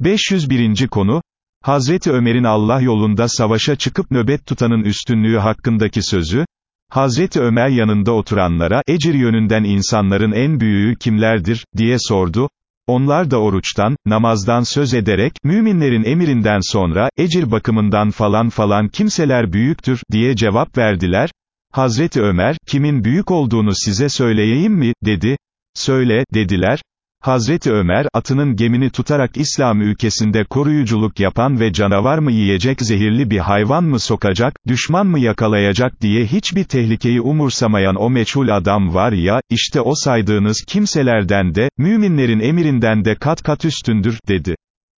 501. konu, Hazreti Ömer'in Allah yolunda savaşa çıkıp nöbet tutanın üstünlüğü hakkındaki sözü, Hazreti Ömer yanında oturanlara, ecir yönünden insanların en büyüğü kimlerdir, diye sordu, onlar da oruçtan, namazdan söz ederek, müminlerin emirinden sonra, ecir bakımından falan falan kimseler büyüktür, diye cevap verdiler, Hazreti Ömer, kimin büyük olduğunu size söyleyeyim mi, dedi, söyle, dediler, Hazreti Ömer, atının gemini tutarak İslam ülkesinde koruyuculuk yapan ve canavar mı yiyecek zehirli bir hayvan mı sokacak, düşman mı yakalayacak diye hiçbir tehlikeyi umursamayan o meçhul adam var ya, işte o saydığınız kimselerden de, müminlerin emirinden de kat kat üstündür, dedi.